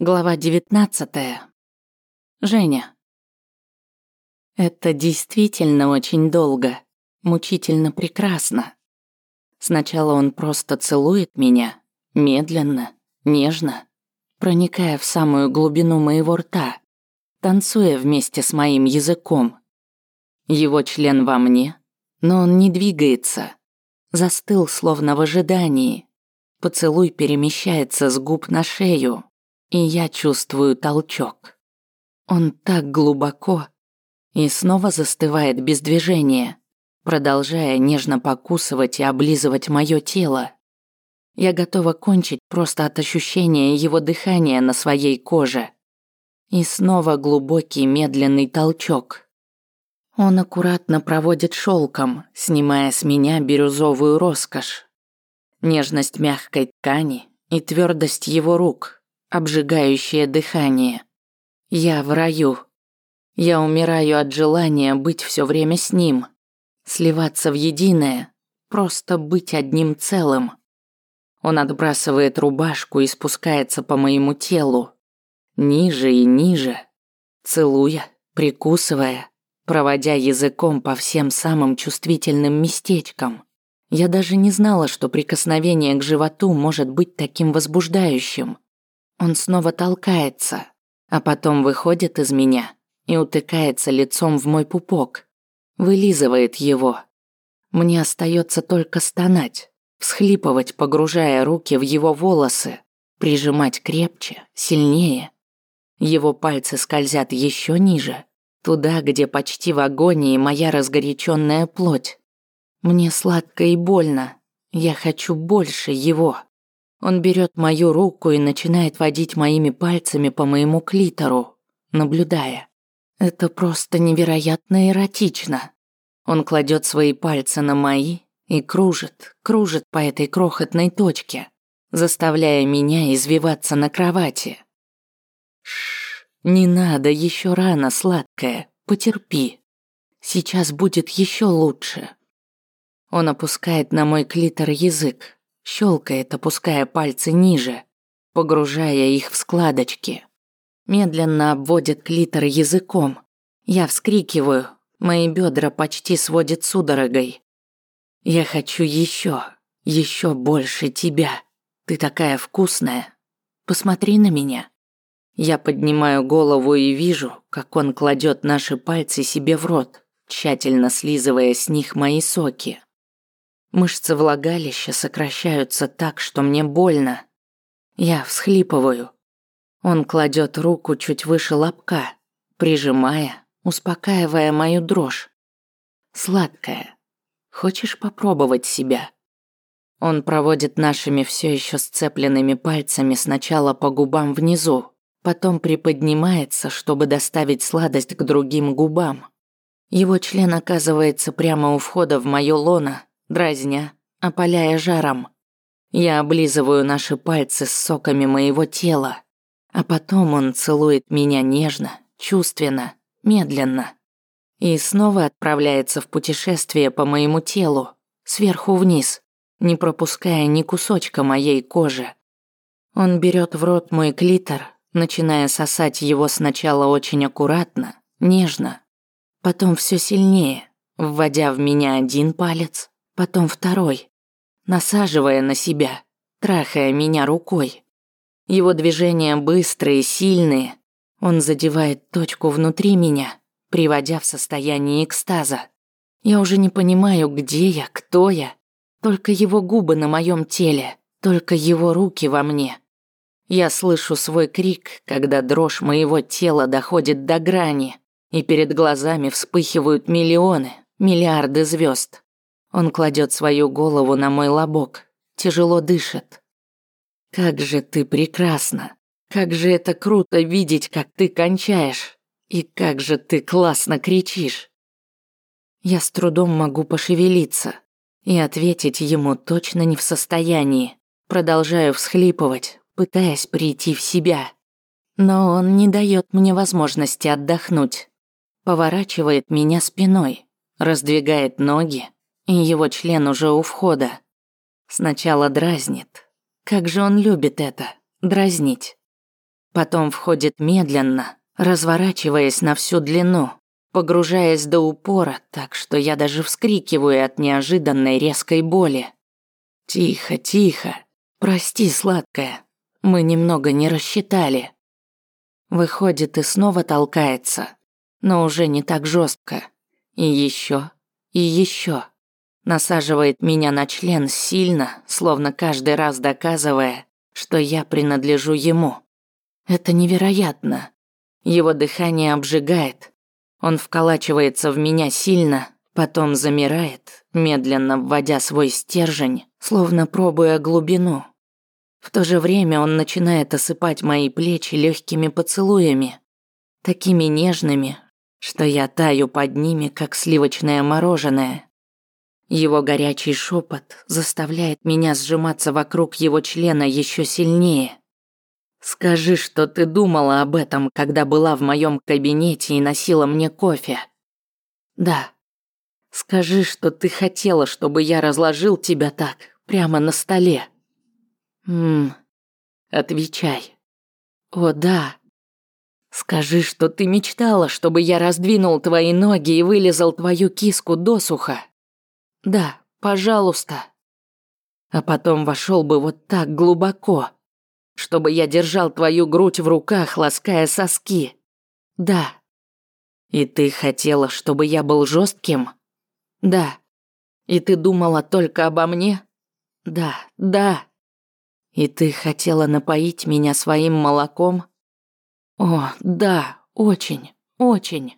Глава 19. Женя. Это действительно очень долго, мучительно прекрасно. Сначала он просто целует меня, медленно, нежно, проникая в самую глубину моего рта, танцуя вместе с моим языком. Его член во мне, но он не двигается, застыл словно в ожидании. Поцелуй перемещается с губ на шею, и я чувствую толчок. Он так глубоко и снова застывает без движения, продолжая нежно покусывать и облизывать мое тело. Я готова кончить просто от ощущения его дыхания на своей коже. И снова глубокий медленный толчок. Он аккуратно проводит шелком, снимая с меня бирюзовую роскошь. Нежность мягкой ткани и твердость его рук, обжигающее дыхание. Я в раю. Я умираю от желания быть все время с ним, сливаться в единое, просто быть одним целым. Он отбрасывает рубашку и спускается по моему телу, ниже и ниже, целуя, прикусывая, проводя языком по всем самым чувствительным местечкам. Я даже не знала, что прикосновение к животу может быть таким возбуждающим. Он снова толкается, а потом выходит из меня и утыкается лицом в мой пупок, вылизывает его. Мне остается только стонать, всхлипывать, погружая руки в его волосы, прижимать крепче, сильнее. Его пальцы скользят еще ниже, туда, где почти в агонии моя разгоряченная плоть. Мне сладко и больно. Я хочу больше его. Он берет мою руку и начинает водить моими пальцами по моему клитору, наблюдая. Это просто невероятно эротично. Он кладет свои пальцы на мои и кружит, кружит по этой крохотной точке, заставляя меня извиваться на кровати. Шш, не надо, еще рано, сладкая, потерпи. Сейчас будет еще лучше. Он опускает на мой клитор язык, щелкает, опуская пальцы ниже, погружая их в складочки. Медленно обводит клитор языком. Я вскрикиваю, мои бедра почти сводят судорогой. Я хочу еще, еще больше тебя. Ты такая вкусная. Посмотри на меня. Я поднимаю голову и вижу, как он кладет наши пальцы себе в рот, тщательно слизывая с них мои соки. Мышцы влагалища сокращаются так, что мне больно. Я всхлипываю. Он кладет руку чуть выше лобка, прижимая, успокаивая мою дрожь. Сладкая. Хочешь попробовать себя? Он проводит нашими все еще сцепленными пальцами сначала по губам внизу, потом приподнимается, чтобы доставить сладость к другим губам. Его член оказывается прямо у входа в моё лоно, дразня, опаляя жаром. Я облизываю наши пальцы с соками моего тела, а потом он целует меня нежно, чувственно, медленно. И снова отправляется в путешествие по моему телу, сверху вниз, не пропуская ни кусочка моей кожи. Он берет в рот мой клитор, начиная сосать его сначала очень аккуратно, нежно, потом все сильнее, вводя в меня один палец, потом второй, насаживая на себя, трахая меня рукой. Его движения быстрые, сильные. Он задевает точку внутри меня, приводя в состояние экстаза. Я уже не понимаю, где я, кто я. Только его губы на моем теле, только его руки во мне. Я слышу свой крик, когда дрожь моего тела доходит до грани, и перед глазами вспыхивают миллионы, миллиарды звезд. Он кладет свою голову на мой лобок, тяжело дышит. Как же ты прекрасна. Как же это круто видеть, как ты кончаешь. И как же ты классно кричишь. Я с трудом могу пошевелиться и ответить ему точно не в состоянии. Продолжаю всхлипывать, пытаясь прийти в себя. Но он не дает мне возможности отдохнуть. Поворачивает меня спиной, раздвигает ноги, и его член уже у входа. Сначала дразнит. Как же он любит это, дразнить. Потом входит медленно, разворачиваясь на всю длину, погружаясь до упора, так что я даже вскрикиваю от неожиданной резкой боли. Тихо, тихо. Прости, сладкая. Мы немного не рассчитали. Выходит и снова толкается, но уже не так жестко. И еще, и еще. Насаживает меня на член сильно, словно каждый раз доказывая, что я принадлежу ему. Это невероятно. Его дыхание обжигает. Он вколачивается в меня сильно, потом замирает, медленно вводя свой стержень, словно пробуя глубину. В то же время он начинает осыпать мои плечи легкими поцелуями, такими нежными, что я таю под ними, как сливочное мороженое. Его горячий шепот заставляет меня сжиматься вокруг его члена еще сильнее. Скажи, что ты думала об этом, когда была в моем кабинете и носила мне кофе. Да. Скажи, что ты хотела, чтобы я разложил тебя так, прямо на столе. Мм. Отвечай. О, да. Скажи, что ты мечтала, чтобы я раздвинул твои ноги и вылезал твою киску досуха. Да, пожалуйста. А потом вошел бы вот так глубоко, чтобы я держал твою грудь в руках, лаская соски. Да. И ты хотела, чтобы я был жестким? Да. И ты думала только обо мне? Да, да. И ты хотела напоить меня своим молоком? О, да, очень, очень.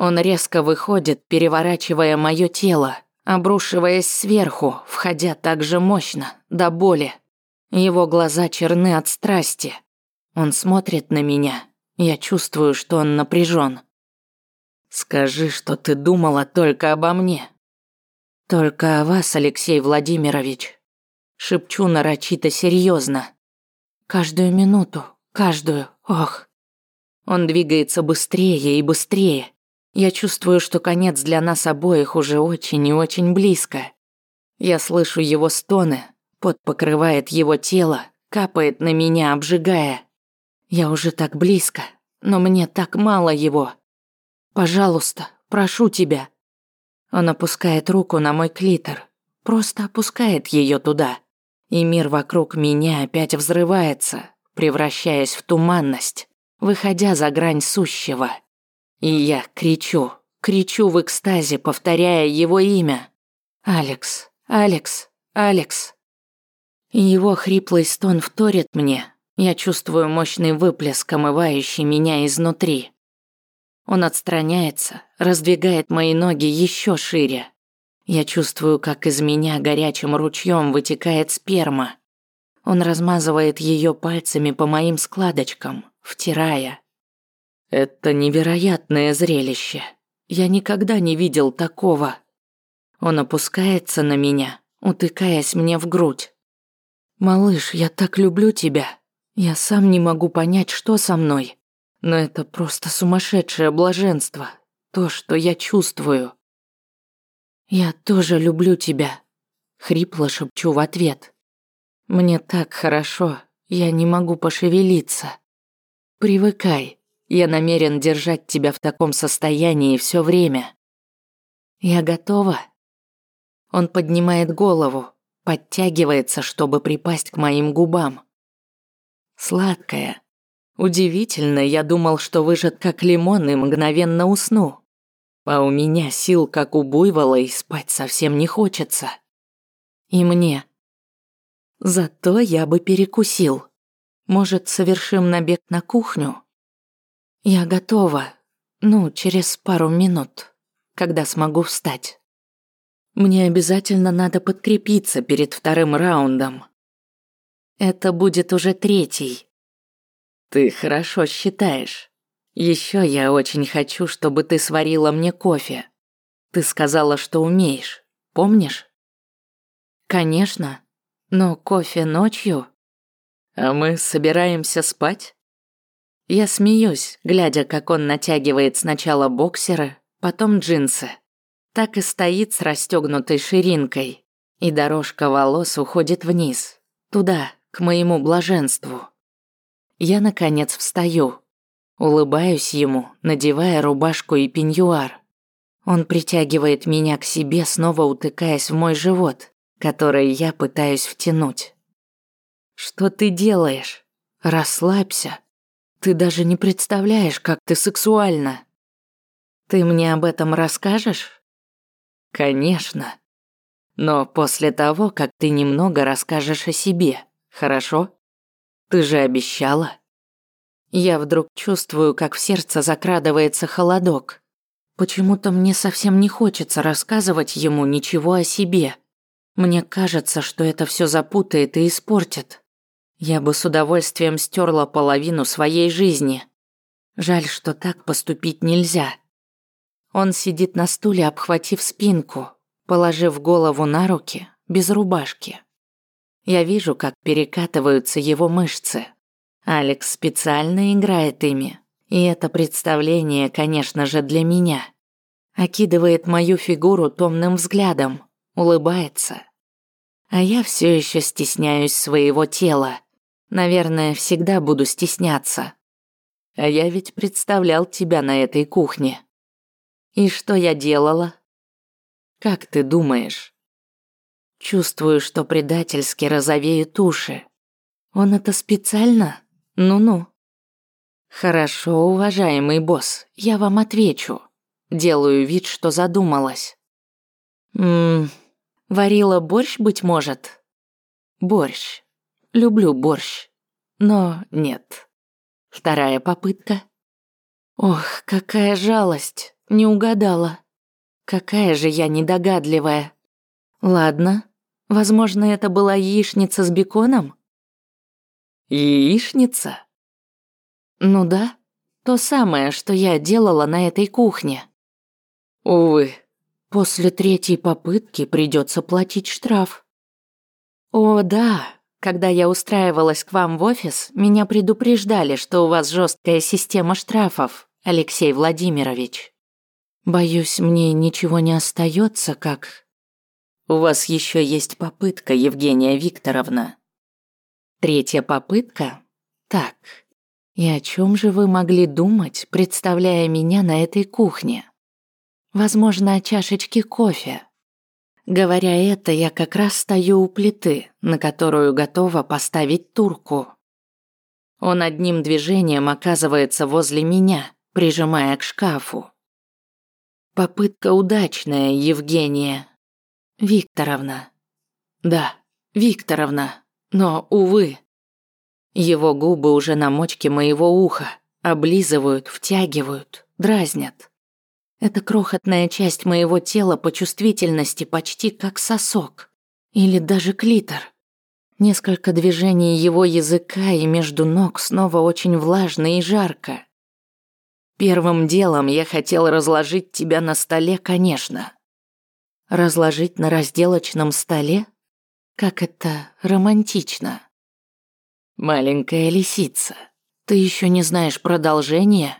Он резко выходит, переворачивая мое тело, обрушиваясь сверху, входя так же мощно, до боли. Его глаза черны от страсти. Он смотрит на меня. Я чувствую, что он напряжен. Скажи, что ты думала только обо мне. Только о вас, Алексей Владимирович. Шепчу нарочито серьезно. Каждую минуту, каждую, ох. Он двигается быстрее и быстрее. Я чувствую, что конец для нас обоих уже очень и очень близко. Я слышу его стоны, пот покрывает его тело, капает на меня, обжигая. Я уже так близко, но мне так мало его. Пожалуйста, прошу тебя. Он опускает руку на мой клитор, просто опускает ее туда. И мир вокруг меня опять взрывается, превращаясь в туманность, выходя за грань сущего. И я кричу, кричу в экстазе, повторяя его имя. «Алекс, Алекс, Алекс». И его хриплый стон вторит мне. Я чувствую мощный выплеск, омывающий меня изнутри. Он отстраняется, раздвигает мои ноги еще шире. Я чувствую, как из меня горячим ручьем вытекает сперма. Он размазывает ее пальцами по моим складочкам, втирая, это невероятное зрелище. Я никогда не видел такого. Он опускается на меня, утыкаясь мне в грудь. Малыш, я так люблю тебя. Я сам не могу понять, что со мной. Но это просто сумасшедшее блаженство. То, что я чувствую. Я тоже люблю тебя. Хрипло шепчу в ответ. Мне так хорошо, я не могу пошевелиться. Привыкай. Я намерен держать тебя в таком состоянии все время. Я готова. Он поднимает голову, подтягивается, чтобы припасть к моим губам. Сладкая. Удивительно, я думал, что выжат как лимон и мгновенно усну. А у меня сил, как у буйвола, и спать совсем не хочется. И мне. Зато я бы перекусил. Может, совершим набег на кухню? «Я готова. Ну, через пару минут, когда смогу встать. Мне обязательно надо подкрепиться перед вторым раундом. Это будет уже третий. Ты хорошо считаешь. Еще я очень хочу, чтобы ты сварила мне кофе. Ты сказала, что умеешь. Помнишь? Конечно. Но кофе ночью? А мы собираемся спать? Я смеюсь, глядя, как он натягивает сначала боксеры, потом джинсы. Так и стоит с расстегнутой ширинкой, и дорожка волос уходит вниз, туда, к моему блаженству. я, наконец, встаю. Улыбаюсь ему, надевая рубашку и пеньюар. Он притягивает меня к себе, снова утыкаясь в мой живот, который я пытаюсь втянуть. «Что ты делаешь? Расслабься. Ты даже не представляешь, как ты сексуальна. Ты мне об этом расскажешь?» «Конечно. Но после того, как ты немного расскажешь о себе, хорошо? Ты же обещала?» Я вдруг чувствую, как в сердце закрадывается холодок. Почему-то мне совсем не хочется рассказывать ему ничего о себе. Мне кажется, что это все запутает и испортит. Я бы с удовольствием стерла половину своей жизни. Жаль, что так поступить нельзя. Он сидит на стуле, обхватив спинку, положив голову на руки, без рубашки. Я вижу, как перекатываются его мышцы. Алекс специально играет ими, и это представление, конечно же, для меня. Окидывает мою фигуру томным взглядом, улыбается. А я все еще стесняюсь своего тела. Наверное, всегда буду стесняться. А я ведь представлял тебя на этой кухне. И что я делала? Как ты думаешь? Чувствую, что предательски розовеют уши. Он это специально? Ну-ну. Хорошо, уважаемый босс, я вам отвечу. Делаю вид, что задумалась. Ммм, варила борщ, быть может? Борщ. Люблю борщ. Но нет. Вторая попытка. Ох, какая жалость. Не угадала. Какая же я недогадливая. Ладно. Возможно, это была яичница с беконом? Яичница? Ну да, то самое, что я делала на этой кухне. Увы, после третьей попытки придется платить штраф. О, да, когда я устраивалась к вам в офис, меня предупреждали, что у вас жесткая система штрафов, Алексей Владимирович. Боюсь, мне ничего не остается, как... У вас еще есть попытка, Евгения Викторовна. Третья попытка? Так. И о чем же вы могли думать, представляя меня на этой кухне? Возможно, о чашечке кофе. Говоря это, я как раз стою у плиты, на которую готова поставить турку. Он одним движением оказывается возле меня, прижимая к шкафу. Попытка удачная, Евгения. Викторовна. Да, Викторовна. Но, увы, его губы уже на мочке моего уха, облизывают, втягивают, дразнят. Эта крохотная часть моего тела по чувствительности почти как сосок. Или даже клитор. Несколько движений его языка и между ног снова очень влажно и жарко. Первым делом я хотел разложить тебя на столе, конечно. Разложить на разделочном столе? Как это романтично. Маленькая лисица, ты еще не знаешь продолжения?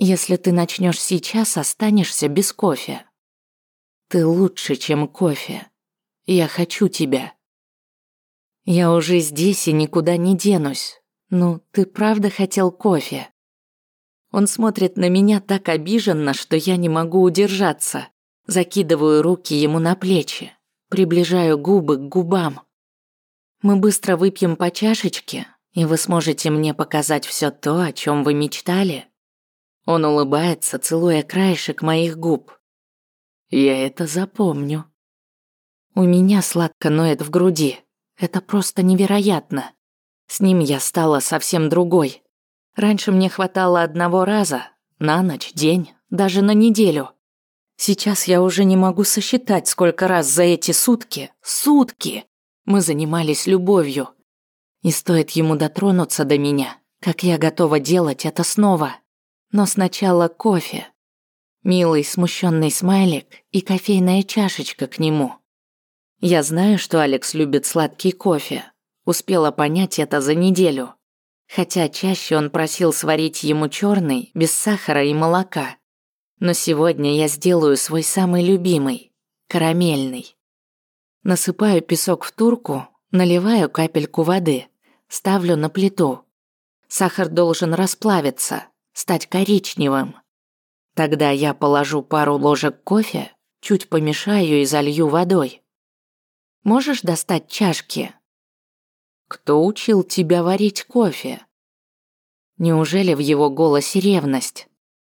Если ты начнешь сейчас, останешься без кофе. Ты лучше, чем кофе. Я хочу тебя. Я уже здесь и никуда не денусь. Ну, ты правда хотел кофе? Он смотрит на меня так обиженно, что я не могу удержаться. Закидываю руки ему на плечи. Приближаю губы к губам. Мы быстро выпьем по чашечке, и вы сможете мне показать все то, о чем вы мечтали. Он улыбается, целуя краешек моих губ. Я это запомню. У меня сладко ноет в груди. Это просто невероятно. С ним я стала совсем другой. Раньше мне хватало одного раза, на ночь, день, даже на неделю. Сейчас я уже не могу сосчитать, сколько раз за эти сутки, сутки, мы занимались любовью. И стоит ему дотронуться до меня, как я готова делать это снова. Но сначала кофе. Милый смущенный смайлик и кофейная чашечка к нему. Я знаю, что Алекс любит сладкий кофе. Успела понять это за неделю. Хотя чаще он просил сварить ему черный, без сахара и молока. Но сегодня я сделаю свой самый любимый, карамельный. Насыпаю песок в турку, наливаю капельку воды, ставлю на плиту. Сахар должен расплавиться, стать коричневым. Тогда я положу пару ложек кофе, чуть помешаю и залью водой. Можешь достать чашки? Кто учил тебя варить кофе? Неужели в его голосе ревность?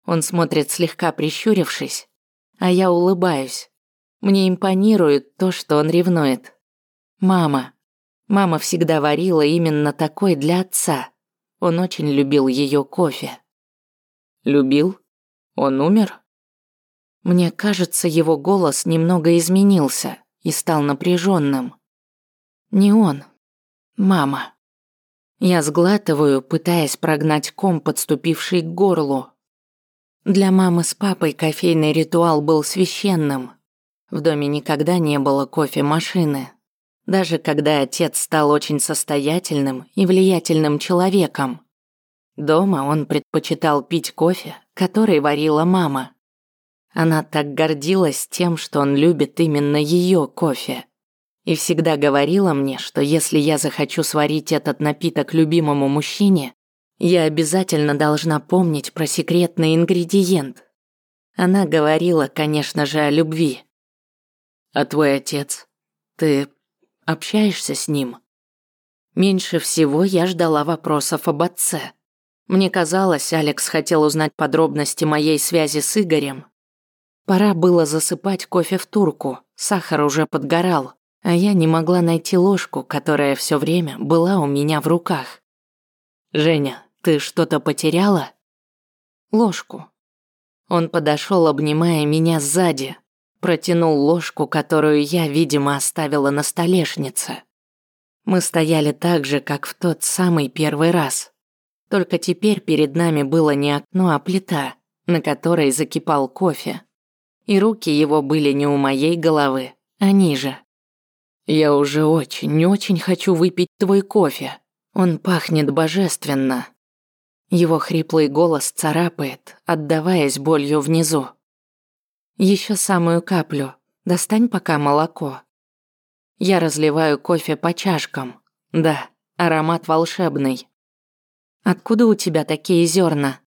Он смотрит слегка прищурившись, а я улыбаюсь. Мне импонирует то, что он ревнует. Мама. Мама всегда варила именно такой для отца. Он очень любил ее кофе. Любил? Он умер? Мне кажется, его голос немного изменился и стал напряженным. Не он. Мама. Я сглатываю, пытаясь прогнать ком, подступивший к горлу. Для мамы с папой кофейный ритуал был священным. В доме никогда не было кофемашины. Даже когда отец стал очень состоятельным и влиятельным человеком. Дома он предпочитал пить кофе, который варила мама. Она так гордилась тем, что он любит именно ее кофе. И всегда говорила мне, что если я захочу сварить этот напиток любимому мужчине, я обязательно должна помнить про секретный ингредиент. Она говорила, конечно же, о любви. А твой отец? Ты общаешься с ним? Меньше всего я ждала вопросов об отце. Мне казалось, Алекс хотел узнать подробности моей связи с Игорем. Пора было засыпать кофе в турку, сахар уже подгорал, а я не могла найти ложку, которая все время была у меня в руках. «Женя, ты что-то потеряла?» «Ложку». Он подошел, обнимая меня сзади, протянул ложку, которую я, видимо, оставила на столешнице. Мы стояли так же, как в тот самый первый раз. Только теперь перед нами было не окно, а плита, на которой закипал кофе. И руки его были не у моей головы, а ниже. «Я уже очень-очень хочу выпить твой кофе. Он пахнет божественно». Его хриплый голос царапает, отдаваясь болью внизу. Еще самую каплю. Достань пока молоко. Я разливаю кофе по чашкам. Да, аромат волшебный. Откуда у тебя такие зерна?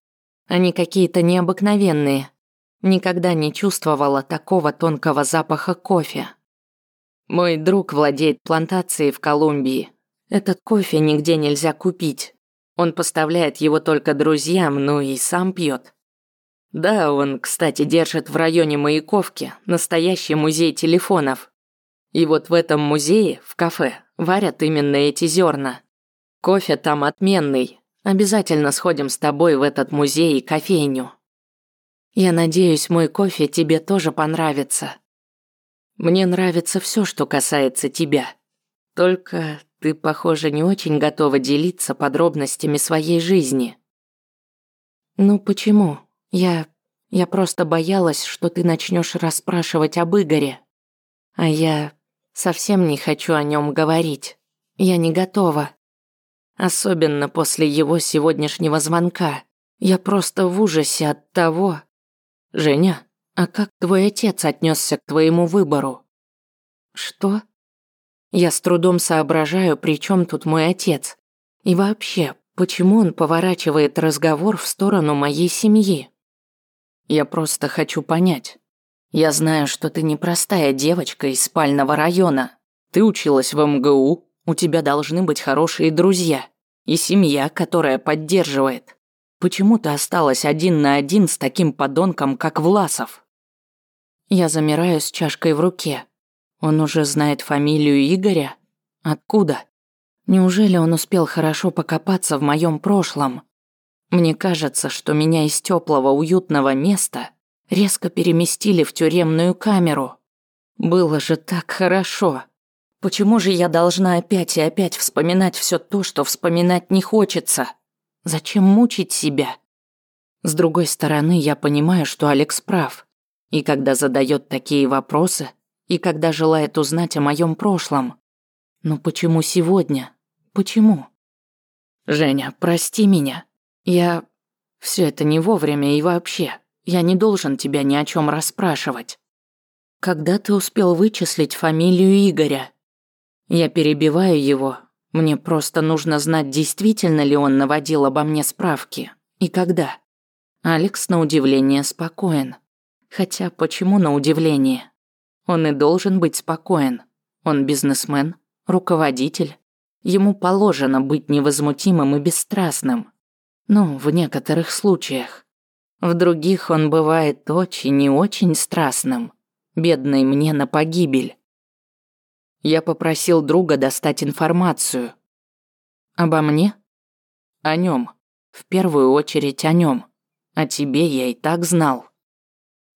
Они какие-то необыкновенные. Никогда не чувствовала такого тонкого запаха кофе. Мой друг владеет плантацией в Колумбии. Этот кофе нигде нельзя купить. Он поставляет его только друзьям, ну и сам пьет. Да, он, кстати, держит в районе Маяковки настоящий музей телефонов. И вот в этом музее, в кафе, варят именно эти зерна. Кофе там отменный, Обязательно сходим с тобой в этот музей и кофейню. Я надеюсь, мой кофе тебе тоже понравится. Мне нравится все, что касается тебя. Только ты, похоже, не очень готова делиться подробностями своей жизни. Ну почему? Я... Я просто боялась, что ты начнешь расспрашивать об Игоре. А я совсем не хочу о нем говорить. Я не готова. Особенно после его сегодняшнего звонка. Я просто в ужасе от того... Женя, а как твой отец отнесся к твоему выбору? Что? Я с трудом соображаю, при чем тут мой отец. И вообще, почему он поворачивает разговор в сторону моей семьи? Я просто хочу понять. Я знаю, что ты непростая девочка из спального района. Ты училась в МГУ, у тебя должны быть хорошие друзья и семья, которая поддерживает. Почему ты осталась один на один с таким подонком, как Власов? Я замираю с чашкой в руке. Он уже знает фамилию Игоря? Откуда? Неужели он успел хорошо покопаться в моем прошлом? Мне кажется, что меня из теплого уютного места резко переместили в тюремную камеру. Было же так хорошо. Почему же я должна опять и опять вспоминать все то, что вспоминать не хочется? Зачем мучить себя? С другой стороны, я понимаю, что Алекс прав. И когда задает такие вопросы, и когда желает узнать о моем прошлом. Но почему сегодня? Почему? Женя, прости меня. Я... Все это не вовремя и вообще. Я не должен тебя ни о чем расспрашивать. Когда ты успел вычислить фамилию Игоря? Я перебиваю его, Мне просто нужно знать, действительно ли он наводил обо мне справки и когда. Алекс на удивление спокоен. Хотя почему на удивление? Он и должен быть спокоен. Он бизнесмен, руководитель. Ему положено быть невозмутимым и бесстрастным. Ну, в некоторых случаях. В других он бывает очень и очень страстным. Бедный мне на погибель. Я попросил друга достать информацию. Обо мне? О нем. В первую очередь о нем. О тебе я и так знал.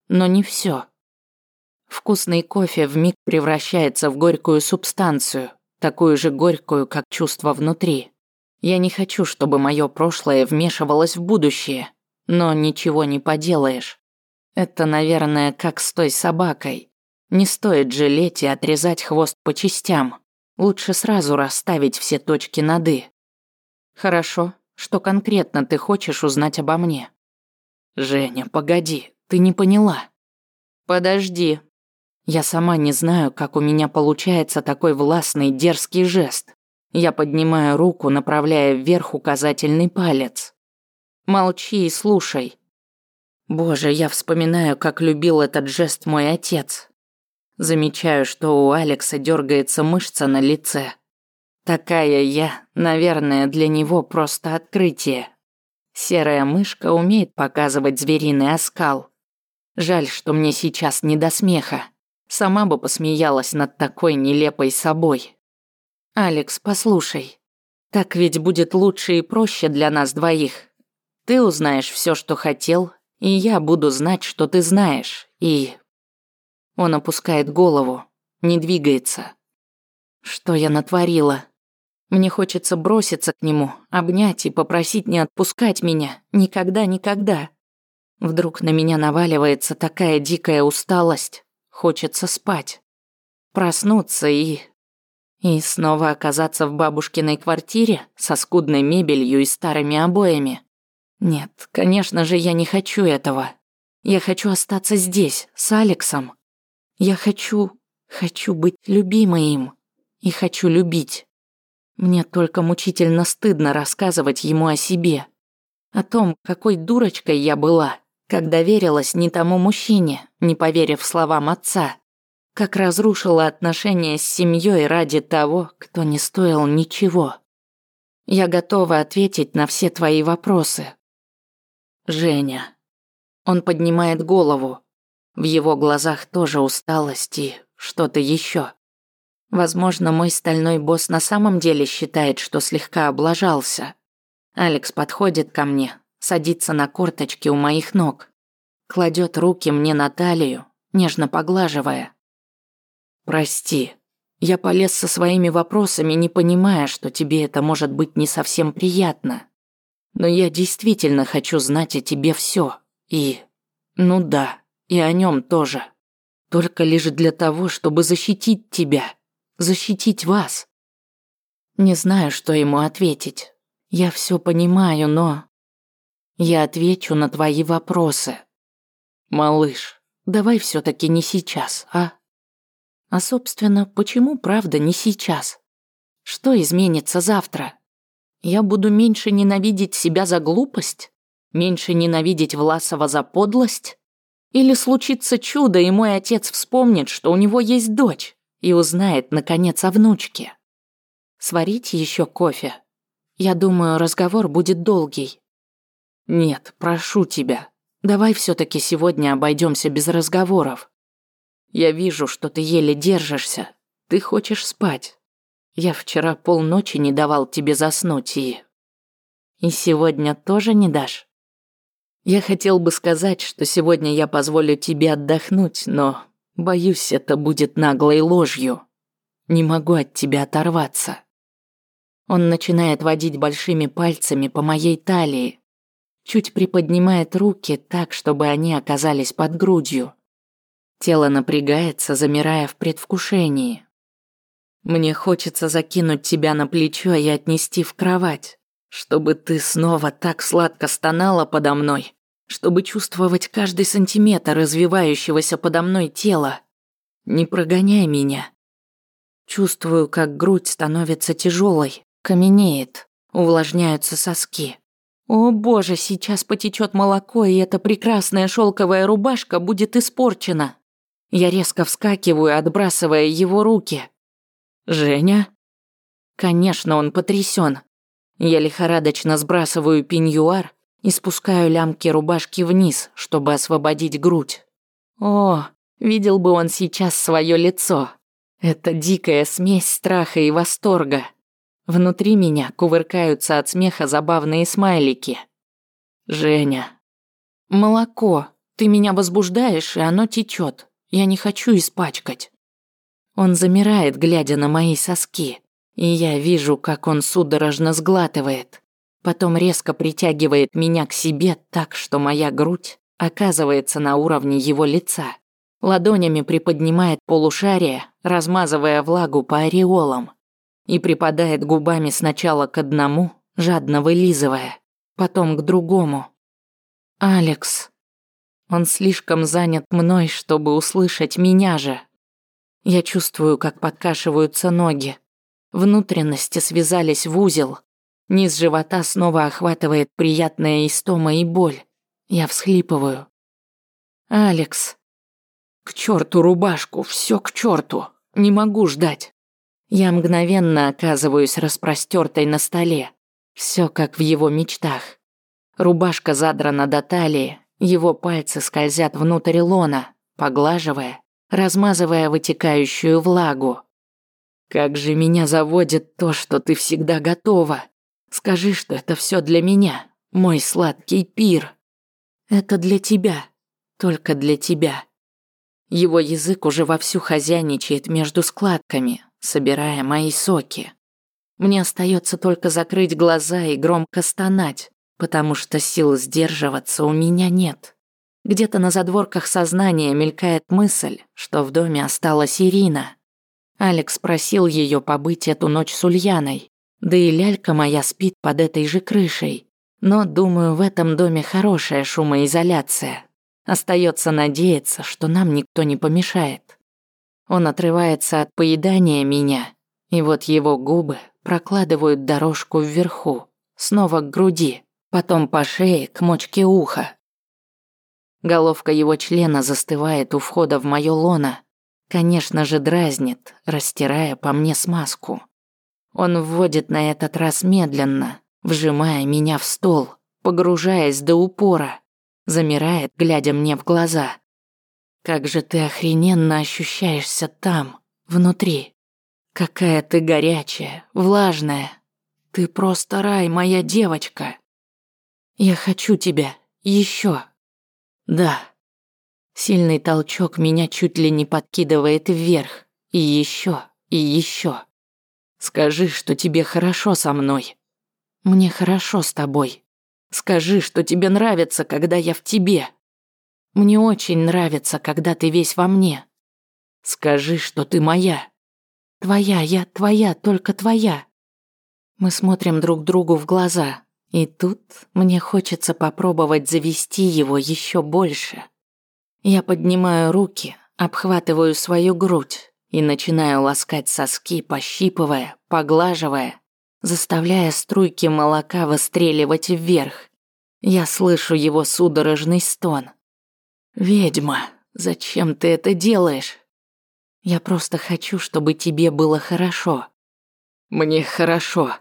Но не все. Вкусный кофе вмиг превращается в горькую субстанцию, такую же горькую, как чувство внутри. Я не хочу, чтобы мое прошлое вмешивалось в будущее, но ничего не поделаешь. Это, наверное, как с той собакой. Не стоит жалеть и отрезать хвост по частям. Лучше сразу расставить все точки над «и». Хорошо, что конкретно ты хочешь узнать обо мне? Женя, погоди, ты не поняла. Подожди, я сама не знаю, как у меня получается такой властный дерзкий жест. Я поднимаю руку, направляя вверх указательный палец. Молчи и слушай. Боже, я вспоминаю, как любил этот жест мой отец. Замечаю, что у Алекса дергается мышца на лице. Такая я, наверное, для него просто открытие. Серая мышка умеет показывать звериный оскал. Жаль, что мне сейчас не до смеха. Сама бы посмеялась над такой нелепой собой. «Алекс, послушай. Так ведь будет лучше и проще для нас двоих. Ты узнаешь все, что хотел, и я буду знать, что ты знаешь, и...» Он опускает голову, не двигается. Что я натворила? Мне хочется броситься к нему, обнять и попросить не отпускать меня. Никогда-никогда. Вдруг на меня наваливается такая дикая усталость. Хочется спать. Проснуться и... И снова оказаться в бабушкиной квартире со скудной мебелью и старыми обоями. Нет, конечно же, я не хочу этого. Я хочу остаться здесь, с Алексом. Я хочу... хочу быть любимой им. И хочу любить. Мне только мучительно стыдно рассказывать ему о себе. О том, какой дурочкой я была как доверилась не тому мужчине, не поверив словам отца, как разрушила отношения с семьей ради того, кто не стоил ничего. Я готова ответить на все твои вопросы. Женя. Он поднимает голову. В его глазах тоже усталость и что-то еще. Возможно, мой стальной босс на самом деле считает, что слегка облажался. Алекс подходит ко мне, садится на корточки у моих ног, кладет руки мне на талию, нежно поглаживая. «Прости, я полез со своими вопросами, не понимая, что тебе это может быть не совсем приятно. Но я действительно хочу знать о тебе все. И... ну да, и о нем тоже. Только лишь для того, чтобы защитить тебя, защитить вас». Не знаю, что ему ответить. Я все понимаю, но... Я отвечу на твои вопросы. Малыш, давай все таки не сейчас, а? А собственно, почему правда не сейчас? Что изменится завтра? Я буду меньше ненавидеть себя за глупость? Меньше ненавидеть Власова за подлость? Или случится чудо, и мой отец вспомнит, что у него есть дочь, и узнает, наконец, о внучке? Сварить еще кофе? Я думаю, разговор будет долгий. Нет, прошу тебя. Давай все таки сегодня обойдемся без разговоров. Я вижу, что ты еле держишься. Ты хочешь спать. Я вчера полночи не давал тебе заснуть и... И сегодня тоже не дашь? Я хотел бы сказать, что сегодня я позволю тебе отдохнуть, но боюсь, это будет наглой ложью. Не могу от тебя оторваться. Он начинает водить большими пальцами по моей талии, чуть приподнимает руки так, чтобы они оказались под грудью. Тело напрягается, замирая в предвкушении. Мне хочется закинуть тебя на плечо и отнести в кровать, чтобы ты снова так сладко стонала подо мной, чтобы чувствовать каждый сантиметр развивающегося подо мной тела. Не прогоняй меня. Чувствую, как грудь становится тяжелой, каменеет, увлажняются соски. О боже, сейчас потечет молоко, и эта прекрасная шелковая рубашка будет испорчена. Я резко вскакиваю, отбрасывая его руки. «Женя?» Конечно, он потрясен. Я лихорадочно сбрасываю пеньюар и спускаю лямки рубашки вниз, чтобы освободить грудь. О, видел бы он сейчас свое лицо. Это дикая смесь страха и восторга. Внутри меня кувыркаются от смеха забавные смайлики. Женя. Молоко. Ты меня возбуждаешь, и оно течет. Я не хочу испачкать. Он замирает, глядя на мои соски, и я вижу, как он судорожно сглатывает. Потом резко притягивает меня к себе так, что моя грудь оказывается на уровне его лица. Ладонями приподнимает полушарие, размазывая влагу по ореолам, и припадает губами сначала к одному, жадно вылизывая, потом к другому. «Алекс», он слишком занят мной, чтобы услышать меня же. Я чувствую, как подкашиваются ноги. Внутренности связались в узел. Низ живота снова охватывает приятная истома и боль. Я всхлипываю. «Алекс». «К черту рубашку, все к черту. Не могу ждать». Я мгновенно оказываюсь распростертой на столе. Все как в его мечтах. Рубашка задрана до талии, его пальцы скользят внутрь лона, поглаживая, размазывая вытекающую влагу. «Как же меня заводит то, что ты всегда готова. Скажи, что это все для меня, мой сладкий пир. Это для тебя, только для тебя». Его язык уже вовсю хозяйничает между складками, собирая мои соки. Мне остается только закрыть глаза и громко стонать, потому что сил сдерживаться у меня нет. Где-то на задворках сознания мелькает мысль, что в доме осталась Ирина. Алекс просил ее побыть эту ночь с Ульяной, да и лялька моя спит под этой же крышей. Но, думаю, в этом доме хорошая шумоизоляция. Остается надеяться, что нам никто не помешает. Он отрывается от поедания меня, и вот его губы прокладывают дорожку вверху, снова к груди потом по шее к мочке уха. Головка его члена застывает у входа в моё лоно. Конечно же, дразнит, растирая по мне смазку. Он вводит на этот раз медленно, вжимая меня в стол, погружаясь до упора, замирает, глядя мне в глаза. Как же ты охрененно ощущаешься там, внутри. Какая ты горячая, влажная. Ты просто рай, моя девочка. Я хочу тебя. еще. Да. Сильный толчок меня чуть ли не подкидывает вверх. И еще, и еще. Скажи, что тебе хорошо со мной. Мне хорошо с тобой. Скажи, что тебе нравится, когда я в тебе. Мне очень нравится, когда ты весь во мне. Скажи, что ты моя. Твоя, я твоя, только твоя. Мы смотрим друг другу в глаза. И тут мне хочется попробовать завести его еще больше. Я поднимаю руки, обхватываю свою грудь и начинаю ласкать соски, пощипывая, поглаживая, заставляя струйки молока выстреливать вверх. Я слышу его судорожный стон. «Ведьма, зачем ты это делаешь?» «Я просто хочу, чтобы тебе было хорошо». «Мне хорошо»,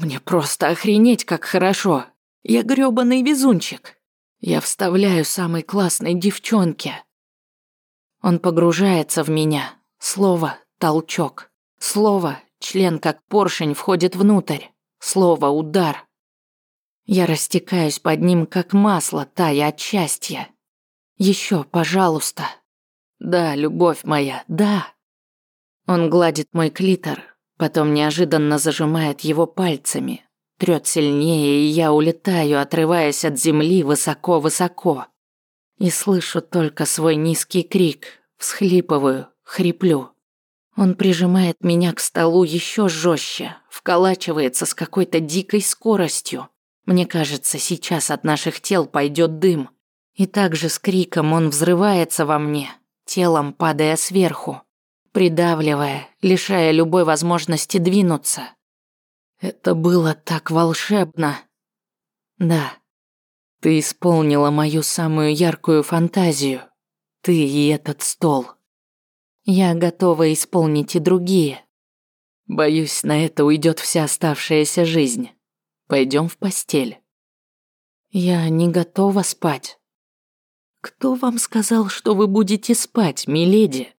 мне просто охренеть, как хорошо. Я грёбаный везунчик. Я вставляю самой классной девчонке. Он погружается в меня. Слово – толчок. Слово – член как поршень входит внутрь. Слово – удар. Я растекаюсь под ним, как масло, тая от счастья. Еще, пожалуйста. Да, любовь моя, да. Он гладит мой клитор, Потом неожиданно зажимает его пальцами, трёт сильнее, и я улетаю, отрываясь от земли высоко-высоко. И слышу только свой низкий крик, всхлипываю, хриплю. Он прижимает меня к столу еще жестче, вколачивается с какой-то дикой скоростью. Мне кажется, сейчас от наших тел пойдет дым. И также с криком он взрывается во мне, телом падая сверху. придавливая, лишая любой возможности двинуться. Это было так волшебно. Да, ты исполнила мою самую яркую фантазию. Ты и этот стол. Я готова исполнить и другие. Боюсь, на это уйдет вся оставшаяся жизнь. Пойдем в постель. Я не готова спать. Кто вам сказал, что вы будете спать, миледи?